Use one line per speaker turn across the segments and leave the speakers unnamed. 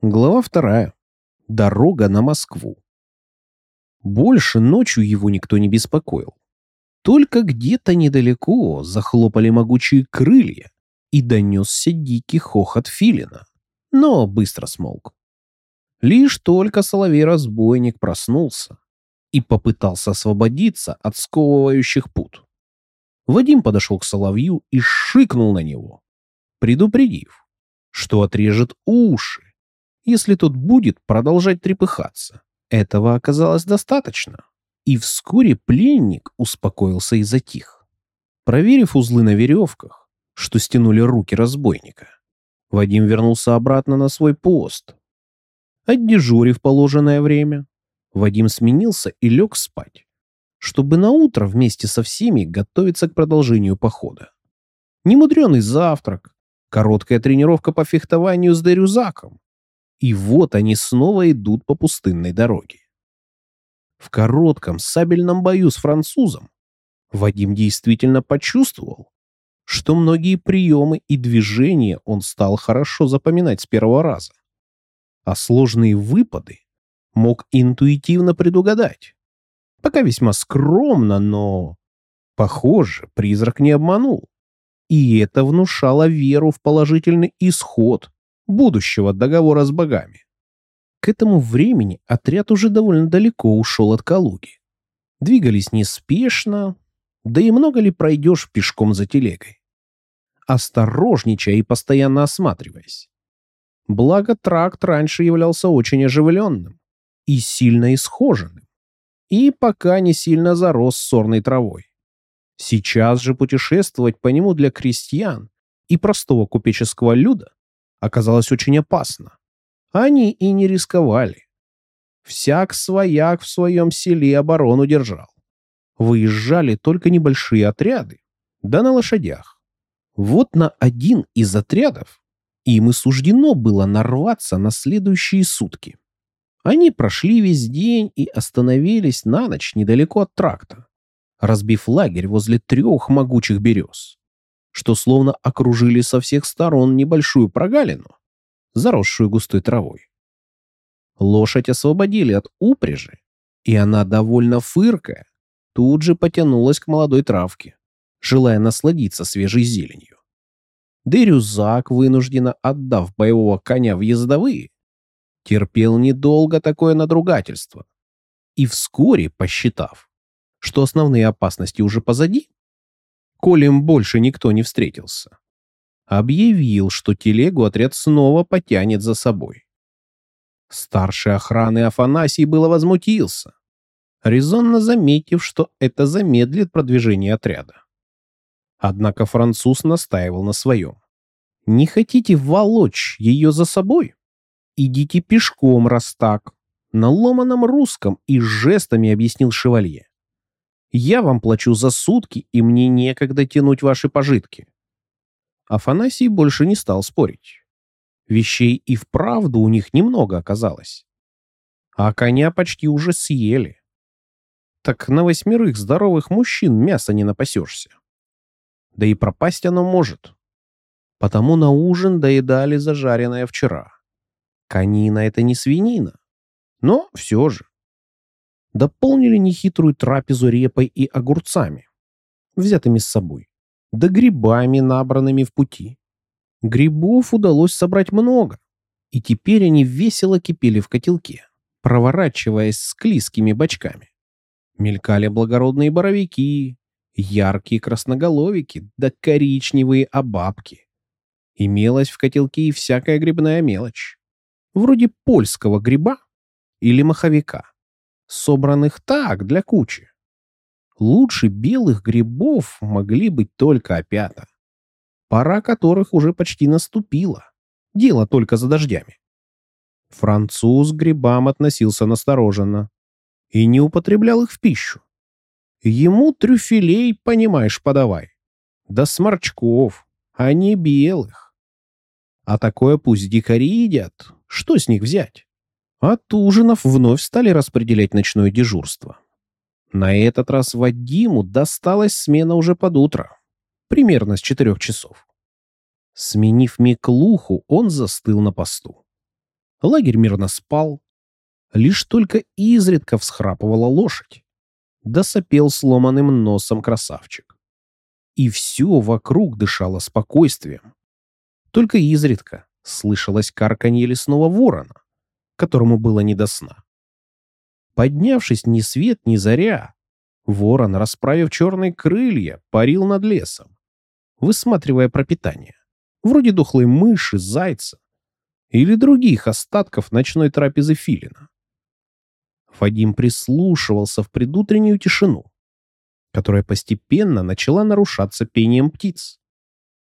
Глава вторая. Дорога на Москву. Больше ночью его никто не беспокоил. Только где-то недалеко захлопали могучие крылья, и донесся дикий хохот филина, но быстро смолк. Лишь только соловей-разбойник проснулся и попытался освободиться от сковывающих пут. Вадим подошел к соловью и шикнул на него, предупредив, что отрежет уши, если тот будет продолжать трепыхаться. Этого оказалось достаточно, и вскоре пленник успокоился и затих. Проверив узлы на веревках, что стянули руки разбойника, Вадим вернулся обратно на свой пост. Отдежурив положенное время, Вадим сменился и лег спать, чтобы на утро вместе со всеми готовиться к продолжению похода. Немудренный завтрак, короткая тренировка по фехтованию с Дерюзаком, и вот они снова идут по пустынной дороге. В коротком сабельном бою с французом Вадим действительно почувствовал, что многие приемы и движения он стал хорошо запоминать с первого раза, а сложные выпады мог интуитивно предугадать. Пока весьма скромно, но... Похоже, призрак не обманул. И это внушало веру в положительный исход будущего договора с богами. К этому времени отряд уже довольно далеко ушел от Калуги. Двигались неспешно, да и много ли пройдешь пешком за телегой? Осторожничая и постоянно осматриваясь. Благо тракт раньше являлся очень оживленным и сильно исхоженным, и пока не сильно зарос сорной травой. Сейчас же путешествовать по нему для крестьян и простого купеческого люда оказалось очень опасно. Они и не рисковали. Всяк свояк в своем селе оборону держал. Выезжали только небольшие отряды, да на лошадях. Вот на один из отрядов им и суждено было нарваться на следующие сутки. Они прошли весь день и остановились на ночь недалеко от тракта, разбив лагерь возле трех могучих берез что словно окружили со всех сторон небольшую прогалину, заросшую густой травой. Лошадь освободили от упряжи, и она, довольно фыркая, тут же потянулась к молодой травке, желая насладиться свежей зеленью. Да и Рюзак, вынужденно отдав боевого коня в ездовые, терпел недолго такое надругательство. И вскоре, посчитав, что основные опасности уже позади, коли им больше никто не встретился. Объявил, что телегу отряд снова потянет за собой. Старший охраны Афанасий было возмутился, резонно заметив, что это замедлит продвижение отряда. Однако француз настаивал на своем. «Не хотите волочь ее за собой? Идите пешком, раз так», на ломаном русском и жестами объяснил шевалье. Я вам плачу за сутки, и мне некогда тянуть ваши пожитки. Афанасий больше не стал спорить. Вещей и вправду у них немного оказалось. А коня почти уже съели. Так на восьмерых здоровых мужчин мяса не напасешься. Да и пропасть оно может. Потому на ужин доедали зажаренное вчера. Конина — это не свинина. Но все же дополнили нехитрую трапезу репой и огурцами, взятыми с собой, да грибами, набранными в пути. Грибов удалось собрать много, и теперь они весело кипели в котелке, проворачиваясь склизкими бочками. Мелькали благородные боровики, яркие красноголовики да коричневые обабки. Имелась в котелке и всякая грибная мелочь, вроде польского гриба или маховика собранных так, для кучи. Лучше белых грибов могли быть только опята, пора которых уже почти наступила. Дело только за дождями. Француз к грибам относился настороженно и не употреблял их в пищу. Ему трюфелей, понимаешь, подавай. Да сморчков, а не белых. А такое пусть дикари едят. Что с них взять? От ужинов вновь стали распределять ночное дежурство. На этот раз Вадиму досталась смена уже под утро, примерно с четырех часов. Сменив Миклуху, он застыл на посту. Лагерь мирно спал. Лишь только изредка всхрапывала лошадь. Да сопел сломанным носом красавчик. И все вокруг дышало спокойствием. Только изредка слышалось карканье лесного ворона, которому было не до сна. Поднявшись ни свет, ни заря, ворон, расправив черные крылья, парил над лесом, высматривая пропитание, вроде дохлой мыши, зайца или других остатков ночной трапезы филина. Вадим прислушивался в предутреннюю тишину, которая постепенно начала нарушаться пением птиц.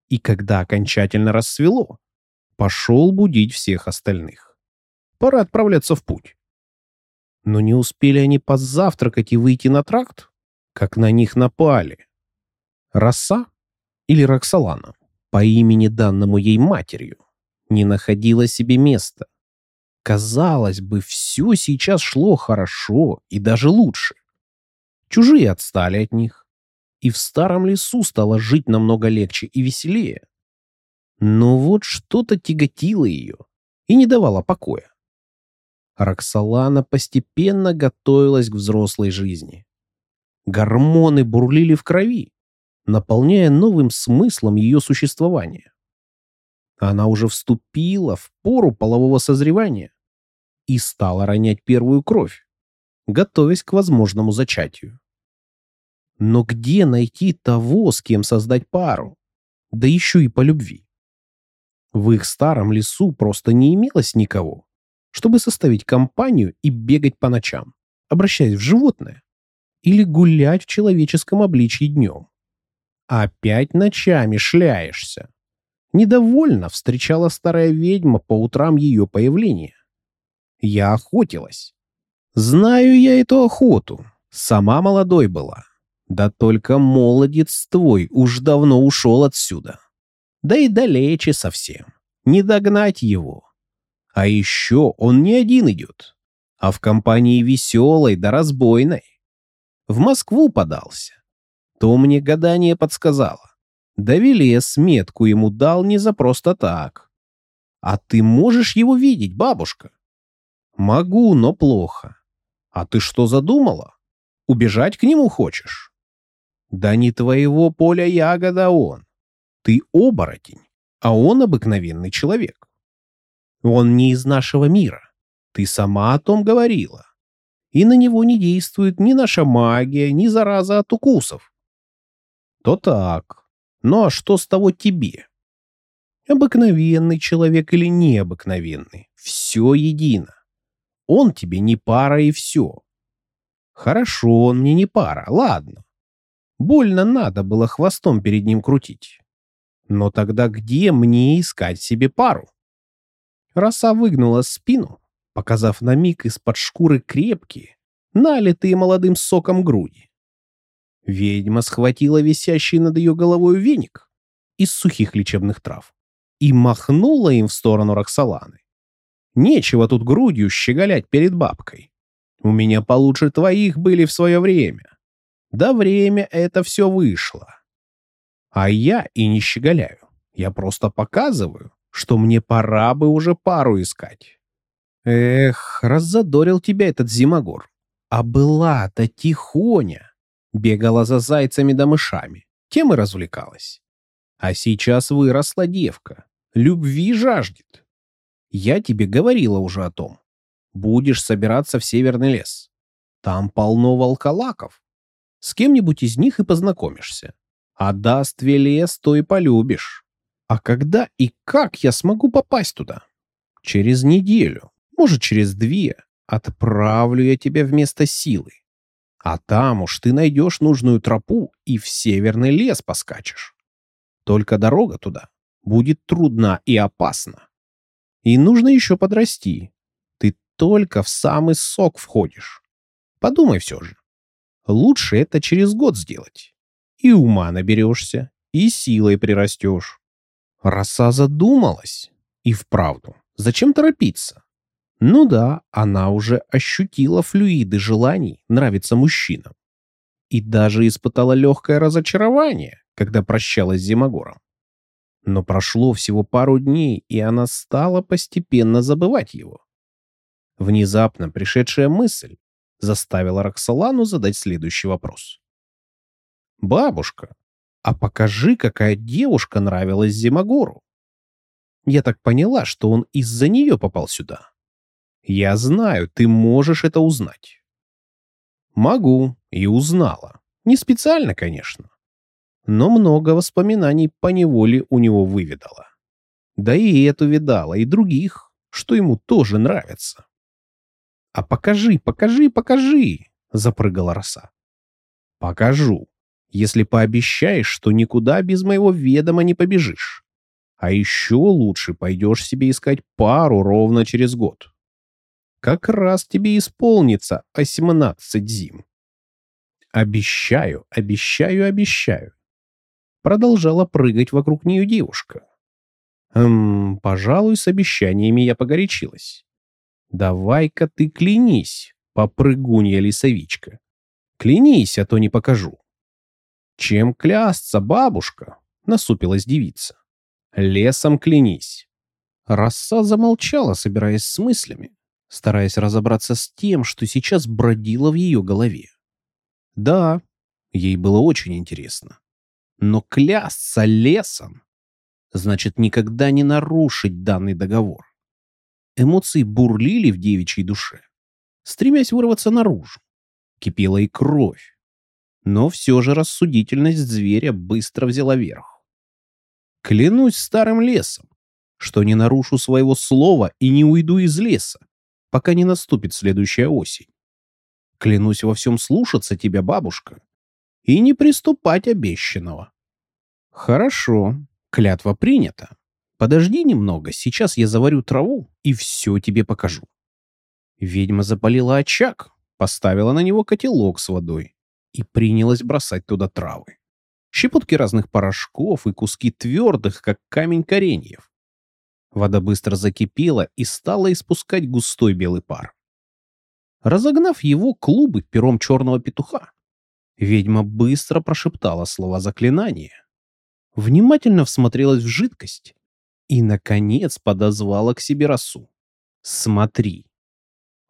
И когда окончательно рассвело, пошел будить всех остальных. Пора отправляться в путь. Но не успели они позавтракать и выйти на тракт, как на них напали. Роса или Роксолана, по имени данному ей матерью, не находила себе места. Казалось бы, все сейчас шло хорошо и даже лучше. Чужие отстали от них, и в старом лесу стало жить намного легче и веселее. Но вот что-то тяготило ее и не давало покоя. Роксолана постепенно готовилась к взрослой жизни. Гормоны бурлили в крови, наполняя новым смыслом ее существования. Она уже вступила в пору полового созревания и стала ронять первую кровь, готовясь к возможному зачатию. Но где найти того, с кем создать пару? Да еще и по любви. В их старом лесу просто не имелось никого, чтобы составить компанию и бегать по ночам, обращаясь в животное, или гулять в человеческом обличье днем. Опять ночами шляешься. Недовольно встречала старая ведьма по утрам ее появления. Я охотилась. Знаю я эту охоту. Сама молодой была. Да только молодец твой уж давно ушел отсюда. Да и далече совсем. Не догнать его. А еще он не один идет, а в компании веселой да разбойной. В Москву подался. То мне гадание подсказало. Да Велес метку ему дал не за просто так. А ты можешь его видеть, бабушка? Могу, но плохо. А ты что задумала? Убежать к нему хочешь? Да не твоего поля ягода он. Ты оборотень, а он обыкновенный человек. Он не из нашего мира. Ты сама о том говорила. И на него не действует ни наша магия, ни зараза от укусов. То так. Ну а что с того тебе? Обыкновенный человек или необыкновенный? Все едино. Он тебе не пара и все. Хорошо, он мне не пара, ладно. Больно надо было хвостом перед ним крутить. Но тогда где мне искать себе пару? Роса выгнула спину, показав на миг из-под шкуры крепкие, налитые молодым соком груди. Ведьма схватила висящий над ее головой веник из сухих лечебных трав и махнула им в сторону Роксоланы. Нечего тут грудью щеголять перед бабкой. У меня получше твоих были в свое время. Да время это все вышло. А я и не щеголяю. Я просто показываю, что мне пора бы уже пару искать. Эх, раззадорил тебя этот Зимогор. А была-то тихоня. Бегала за зайцами да мышами. Тем и развлекалась. А сейчас выросла девка. Любви жаждет. Я тебе говорила уже о том. Будешь собираться в северный лес. Там полно волколаков. С кем-нибудь из них и познакомишься. А даст лес, то и полюбишь. А когда и как я смогу попасть туда? Через неделю, может, через две, отправлю я тебя вместо силы. А там уж ты найдешь нужную тропу и в северный лес поскачешь. Только дорога туда будет трудна и опасна. И нужно еще подрасти. Ты только в самый сок входишь. Подумай все же. Лучше это через год сделать. И ума наберешься, и силой прирастешь. Роса задумалась. И вправду, зачем торопиться? Ну да, она уже ощутила флюиды желаний нравиться мужчинам. И даже испытала легкое разочарование, когда прощалась с Зимогором. Но прошло всего пару дней, и она стала постепенно забывать его. Внезапно пришедшая мысль заставила Роксолану задать следующий вопрос. «Бабушка, а покажи, какая девушка нравилась Зимогору. Я так поняла, что он из-за нее попал сюда. Я знаю, ты можешь это узнать». «Могу, и узнала. Не специально, конечно но много воспоминаний по неволе у него выведала. Да и эту видала, и других, что ему тоже нравится. «А покажи, покажи, покажи!» — запрыгала роса. «Покажу, если пообещаешь, что никуда без моего ведома не побежишь. А еще лучше пойдешь себе искать пару ровно через год. Как раз тебе исполнится 18 зим. Обещаю, обещаю, обещаю продолжала прыгать вокруг нее девушка. Эм, пожалуй, с обещаниями я погорячилась. Давай-ка ты клянись, попрыгунья лисовичка. Клянись, а то не покажу. Чем клясться, бабушка? Насупилась девица. Лесом клянись. Роса замолчала, собираясь с мыслями, стараясь разобраться с тем, что сейчас бродило в ее голове. Да, ей было очень интересно. Но клясться лесом значит никогда не нарушить данный договор. Эмоции бурлили в девичьей душе, стремясь вырваться наружу. Кипела и кровь. Но все же рассудительность зверя быстро взяла верх. Клянусь старым лесом, что не нарушу своего слова и не уйду из леса, пока не наступит следующая осень. Клянусь во всем слушаться тебя, бабушка, и не приступать обещанного. Хорошо, клятва принята. Подожди немного, сейчас я заварю траву и все тебе покажу. Ведьма запалила очаг, поставила на него котелок с водой и принялась бросать туда травы. Щепотки разных порошков и куски твердых, как камень кореньев. Вода быстро закипела и стала испускать густой белый пар. Разогнав его клубы пером черного петуха, Ведьма быстро прошептала слова заклинания. Внимательно всмотрелась в жидкость и, наконец, подозвала к себе росу. «Смотри».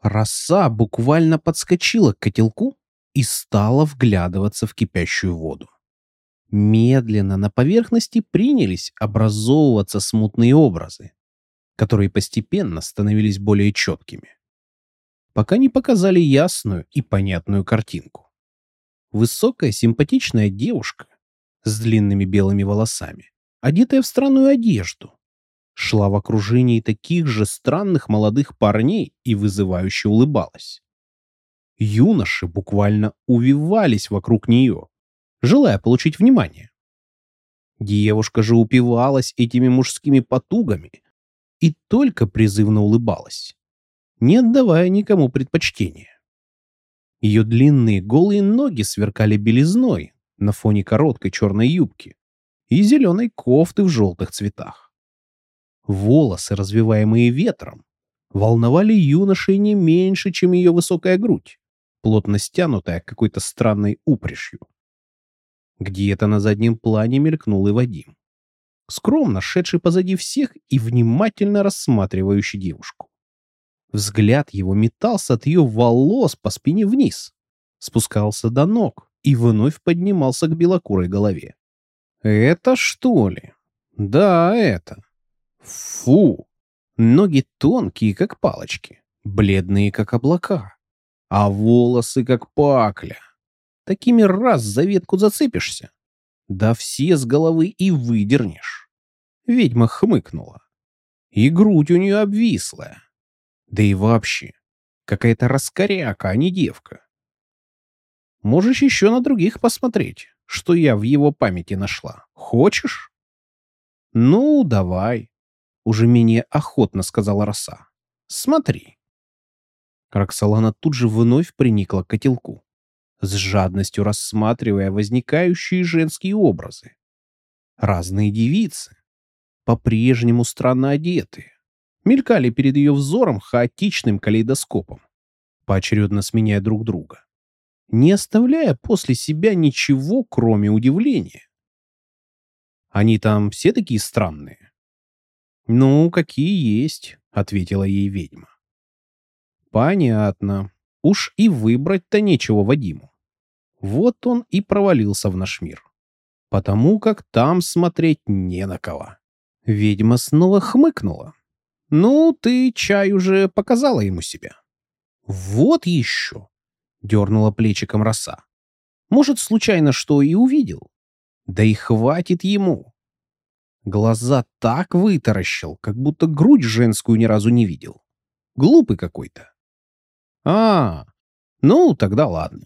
Роса буквально подскочила к котелку и стала вглядываться в кипящую воду. Медленно на поверхности принялись образовываться смутные образы, которые постепенно становились более четкими, пока не показали ясную и понятную картинку. Высокая симпатичная девушка с длинными белыми волосами, одетая в странную одежду, шла в окружении таких же странных молодых парней и вызывающе улыбалась. Юноши буквально увивались вокруг нее, желая получить внимание. Девушка же упивалась этими мужскими потугами и только призывно улыбалась, не отдавая никому предпочтения. Ее длинные голые ноги сверкали белизной на фоне короткой черной юбки и зеленой кофты в желтых цветах. Волосы, развиваемые ветром, волновали юношей не меньше, чем ее высокая грудь, плотно стянутая какой-то странной упряжью. Где-то на заднем плане мелькнул и Вадим, скромно шедший позади всех и внимательно рассматривающий девушку. Взгляд его метался от ее волос по спине вниз, спускался до ног и вновь поднимался к белокурой голове. «Это что ли?» «Да, это». «Фу!» Ноги тонкие, как палочки, бледные, как облака, а волосы, как пакля. Такими раз за ветку зацепишься, да все с головы и выдернешь. Ведьма хмыкнула. И грудь у нее обвислая, да и вообще, какая-то раскоряка, а не девка. Можешь еще на других посмотреть, что я в его памяти нашла. Хочешь? Ну, давай. Уже менее охотно сказала роса. Смотри. Роксолана тут же вновь приникла к котелку, с жадностью рассматривая возникающие женские образы. Разные девицы, по-прежнему странно одетые, мелькали перед ее взором хаотичным калейдоскопом, поочередно сменяя друг друга, не оставляя после себя ничего, кроме удивления. Они там все такие странные?» «Ну, какие есть», — ответила ей ведьма. «Понятно. Уж и выбрать-то нечего Вадиму. Вот он и провалился в наш мир. Потому как там смотреть не на кого». Ведьма снова хмыкнула. «Ну, ты чай уже показала ему себя». «Вот еще!» — дернула плечиком роса. «Может, случайно что и увидел? Да и хватит ему!» Глаза так вытаращил, как будто грудь женскую ни разу не видел. Глупый какой-то. «А, ну, тогда ладно.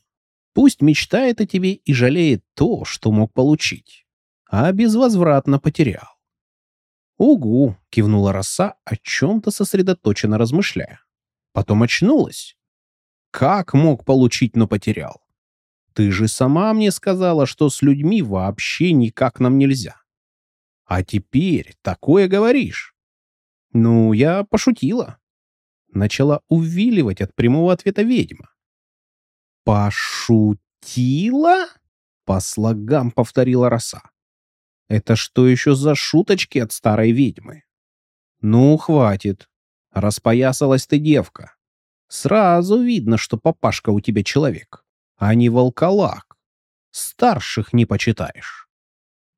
Пусть мечтает о тебе и жалеет то, что мог получить, а безвозвратно потерял. «Угу», — кивнула роса, о чем-то сосредоточенно размышляя. Потом очнулась. Как мог получить, но потерял? Ты же сама мне сказала, что с людьми вообще никак нам нельзя. А теперь такое говоришь. Ну, я пошутила. Начала увиливать от прямого ответа ведьма. Пошутила? По слогам повторила роса. Это что еще за шуточки от старой ведьмы? Ну, хватит. Распоясалась ты девка. Сразу видно, что папашка у тебя человек, а не волколак. Старших не почитаешь.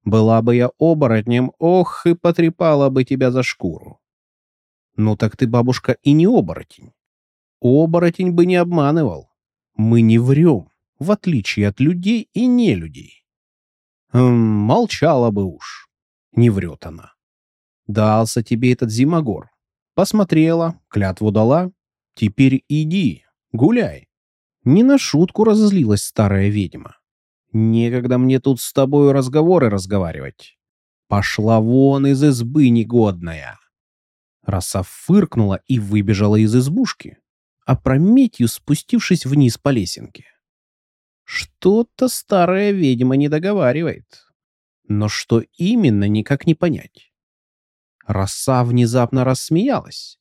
Была бы я оборотнем, ох, и потрепала бы тебя за шкуру. Ну так ты, бабушка, и не оборотень. Оборотень бы не обманывал. Мы не врем, в отличие от людей и не людей. Эм, молчала бы уж. Не врет она. Дался тебе этот зимогор. Посмотрела, клятву дала. Теперь иди, гуляй. Не на шутку разозлилась старая ведьма. Некогда мне тут с тобой разговоры разговаривать. Пошла вон из избы негодная. Роса фыркнула и выбежала из избушки, опрометью спустившись вниз по лесенке. Что-то старая ведьма не договаривает. Но что именно, никак не понять. Роса внезапно рассмеялась.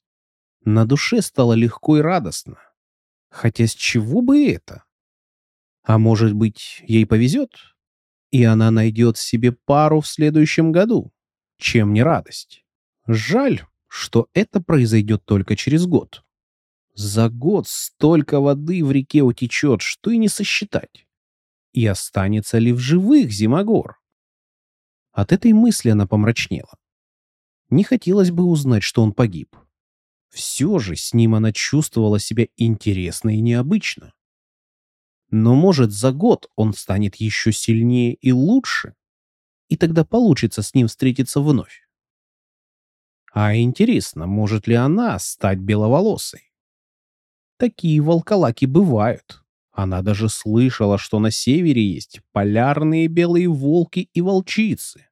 На душе стало легко и радостно. Хотя с чего бы это? А может быть, ей повезет, и она найдет себе пару в следующем году. Чем не радость? Жаль, что это произойдет только через год. За год столько воды в реке утечет, что и не сосчитать. И останется ли в живых Зимогор? От этой мысли она помрачнела. Не хотелось бы узнать, что он погиб. Все же с ним она чувствовала себя интересно и необычно. Но, может, за год он станет еще сильнее и лучше, и тогда получится с ним встретиться вновь. А интересно, может ли она стать беловолосой? Такие волколаки бывают. Она даже слышала, что на севере есть полярные белые волки и волчицы.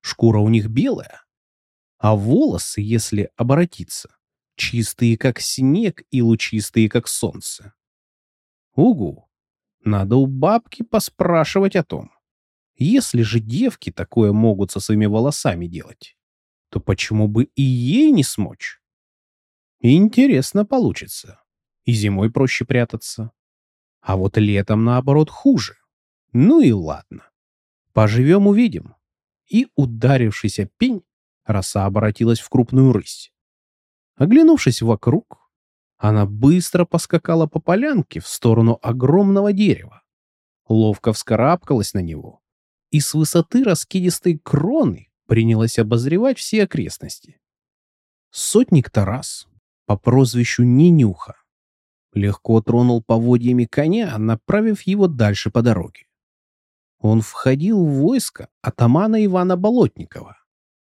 Шкура у них белая, а волосы, если оборотиться, чистые как снег и лучистые как солнце. Угу, надо у бабки поспрашивать о том. Если же девки такое могут со своими волосами делать, то почему бы и ей не смочь? Интересно получится. И зимой проще прятаться. А вот летом, наоборот, хуже. Ну и ладно. Поживем — увидим. И ударившийся пень, роса обратилась в крупную рысь. Оглянувшись вокруг, она быстро поскакала по полянке в сторону огромного дерева. Ловко вскарабкалась на него и с высоты раскидистой кроны принялась обозревать все окрестности. Сотник Тарас по прозвищу Ненюха. Легко тронул поводьями коня, направив его дальше по дороге. Он входил в войско атамана Ивана Болотникова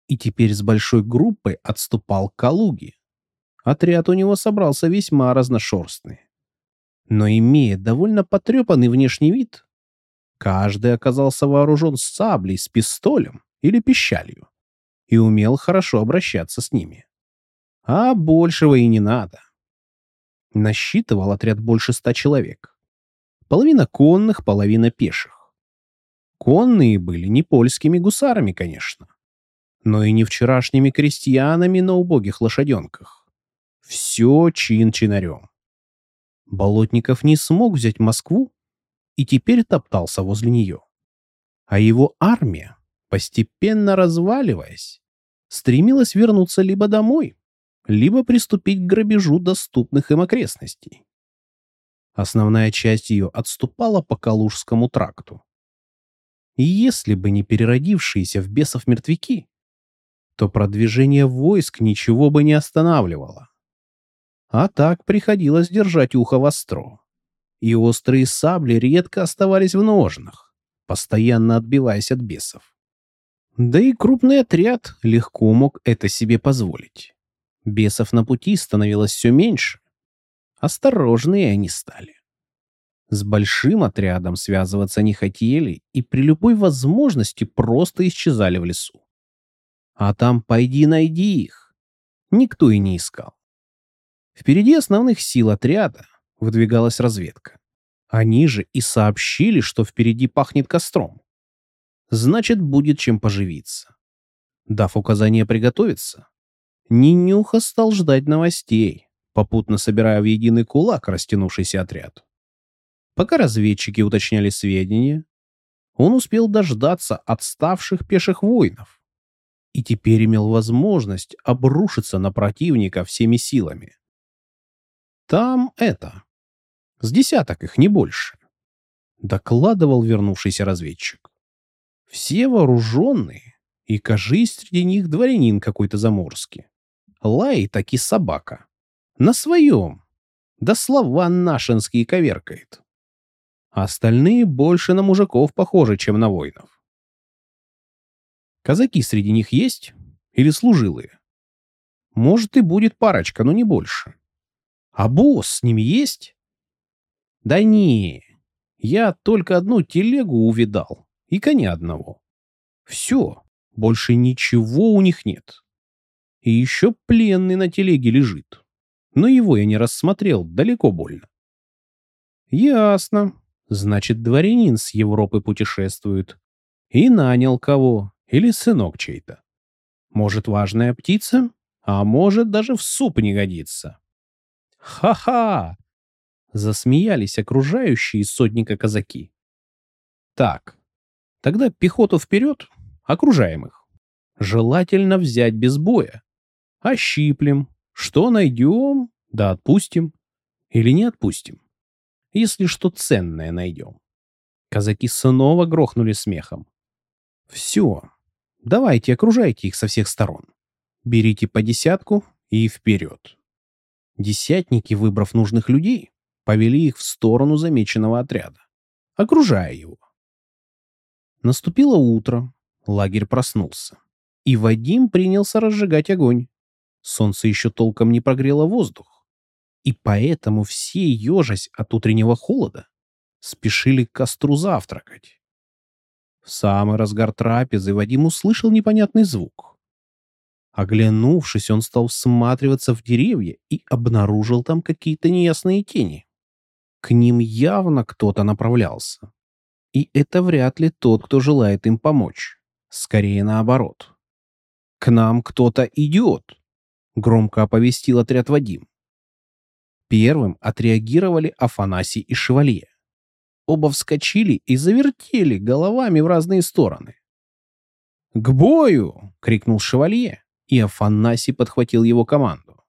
и теперь с большой группой отступал к Калуге. Отряд у него собрался весьма разношерстный. Но имея довольно потрепанный внешний вид, каждый оказался вооружен саблей с пистолем или пищалью и умел хорошо обращаться с ними. А большего и не надо. Насчитывал отряд больше ста человек. Половина конных, половина пеших. Конные были не польскими гусарами, конечно, но и не вчерашними крестьянами на убогих лошаденках. Все чин-чинарем. Болотников не смог взять Москву и теперь топтался возле нее. А его армия постепенно разваливаясь, стремилась вернуться либо домой, либо приступить к грабежу доступных им окрестностей. Основная часть ее отступала по Калужскому тракту. И если бы не переродившиеся в бесов мертвяки, то продвижение войск ничего бы не останавливало. А так приходилось держать ухо востро. И острые сабли редко оставались в ножнах, постоянно отбиваясь от бесов. Да и крупный отряд легко мог это себе позволить. Бесов на пути становилось все меньше. Осторожнее они стали. С большим отрядом связываться не хотели и при любой возможности просто исчезали в лесу. А там пойди найди их. Никто и не искал. Впереди основных сил отряда выдвигалась разведка. Они же и сообщили, что впереди пахнет костром. Значит, будет чем поживиться. Дав указание приготовиться, Нинюха стал ждать новостей, попутно собирая в единый кулак растянувшийся отряд. Пока разведчики уточняли сведения, он успел дождаться отставших пеших воинов и теперь имел возможность обрушиться на противника всеми силами. Там это. С десяток их, не больше. Докладывал вернувшийся разведчик. Все вооруженные, и, кажись, среди них дворянин какой-то заморский. Лай таки собака. На своем. Да слова нашинские коверкает. остальные больше на мужиков похожи, чем на воинов. Казаки среди них есть? Или служилые? Может, и будет парочка, но не больше. А босс с ними есть? Да не, я только одну телегу увидал и коня одного. Все, больше ничего у них нет. И еще пленный на телеге лежит. Но его я не рассмотрел, далеко больно. Ясно. Значит, дворянин с Европы путешествует. И нанял кого, или сынок чей-то. Может, важная птица, а может, даже в суп не годится. Ха-ха! Засмеялись окружающие сотника казаки. Так, тогда пехоту вперед, окружаем их. Желательно взять без боя. Ощиплем. Что найдем, да отпустим. Или не отпустим. Если что ценное найдем. Казаки снова грохнули смехом. Все. Давайте, окружайте их со всех сторон. Берите по десятку и вперед. Десятники, выбрав нужных людей, повели их в сторону замеченного отряда, окружая его. Наступило утро, лагерь проснулся, и Вадим принялся разжигать огонь. Солнце еще толком не прогрело воздух, и поэтому все, ежась от утреннего холода, спешили к костру завтракать. В самый разгар трапезы Вадим услышал непонятный звук. Оглянувшись, он стал всматриваться в деревья и обнаружил там какие-то неясные тени. К ним явно кто-то направлялся. И это вряд ли тот, кто желает им помочь. Скорее наоборот. «К нам кто-то идет», — громко оповестил отряд Вадим. Первым отреагировали Афанасий и Шевалье. Оба вскочили и завертели головами в разные стороны. «К бою!» — крикнул Шевалье, и Афанасий подхватил его команду.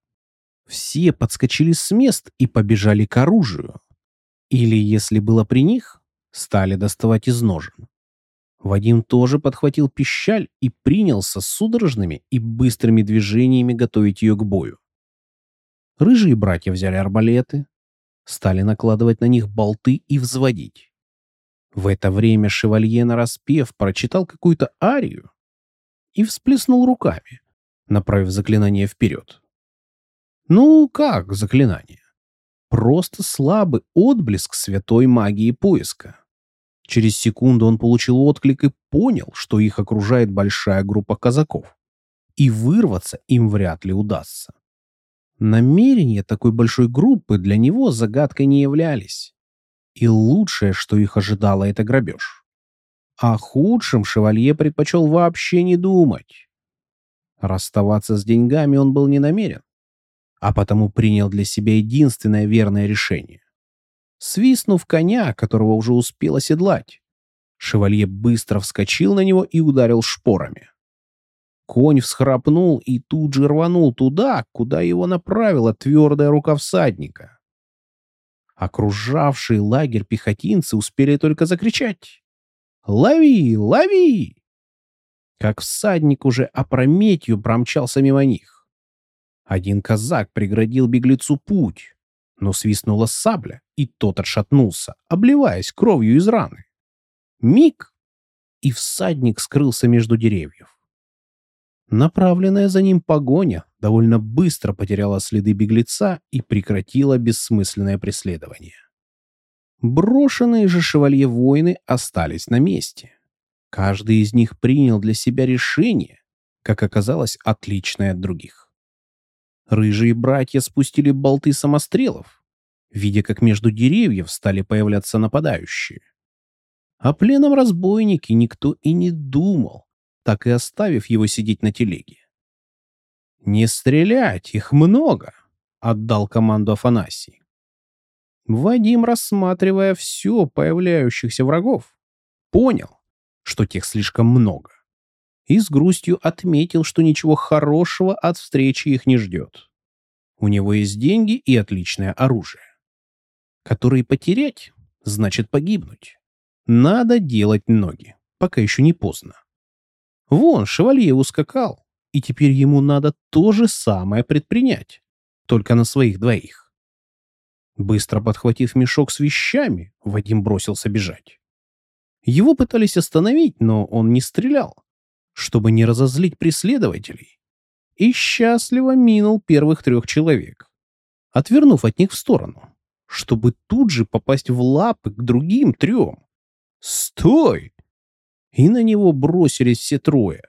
Все подскочили с мест и побежали к оружию. Или, если было при них, стали доставать из ножен. Вадим тоже подхватил пищаль и принялся судорожными и быстрыми движениями готовить ее к бою. Рыжие братья взяли арбалеты, стали накладывать на них болты и взводить. В это время шевалье нараспев прочитал какую-то арию и всплеснул руками, направив заклинание вперед. Ну, как заклинание? Просто слабый отблеск святой магии поиска. Через секунду он получил отклик и понял, что их окружает большая группа казаков. И вырваться им вряд ли удастся. Намерения такой большой группы для него загадкой не являлись. И лучшее, что их ожидало, это грабеж. О худшем шевалье предпочел вообще не думать. Расставаться с деньгами он был не намерен а потому принял для себя единственное верное решение. Свистнув коня, которого уже успел оседлать, Шевалье быстро вскочил на него и ударил шпорами. Конь всхрапнул и тут же рванул туда, куда его направила твердая рука всадника. Окружавшие лагерь пехотинцы успели только закричать «Лови! Лови!» Как всадник уже опрометью промчался мимо них. Один казак преградил беглецу путь, но свистнула сабля, и тот отшатнулся, обливаясь кровью из раны. Миг, и всадник скрылся между деревьев. Направленная за ним погоня довольно быстро потеряла следы беглеца и прекратила бессмысленное преследование. Брошенные же шевалье воины остались на месте. Каждый из них принял для себя решение, как оказалось, отличное от других. Рыжие братья спустили болты самострелов, видя, как между деревьев стали появляться нападающие. О пленном разбойнике никто и не думал, так и оставив его сидеть на телеге. «Не стрелять, их много!» — отдал команду Афанасий. Вадим, рассматривая все появляющихся врагов, понял, что тех слишком много, и с грустью отметил, что ничего хорошего от встречи их не ждет. У него есть деньги и отличное оружие, которые потерять значит погибнуть. Надо делать ноги, пока еще не поздно. Вон, шевалье ускакал, и теперь ему надо то же самое предпринять, только на своих двоих. Быстро подхватив мешок с вещами, Вадим бросился бежать. Его пытались остановить, но он не стрелял, чтобы не разозлить преследователей, и счастливо минул первых трех человек, отвернув от них в сторону, чтобы тут же попасть в лапы к другим трем. «Стой!» и на него бросились все трое.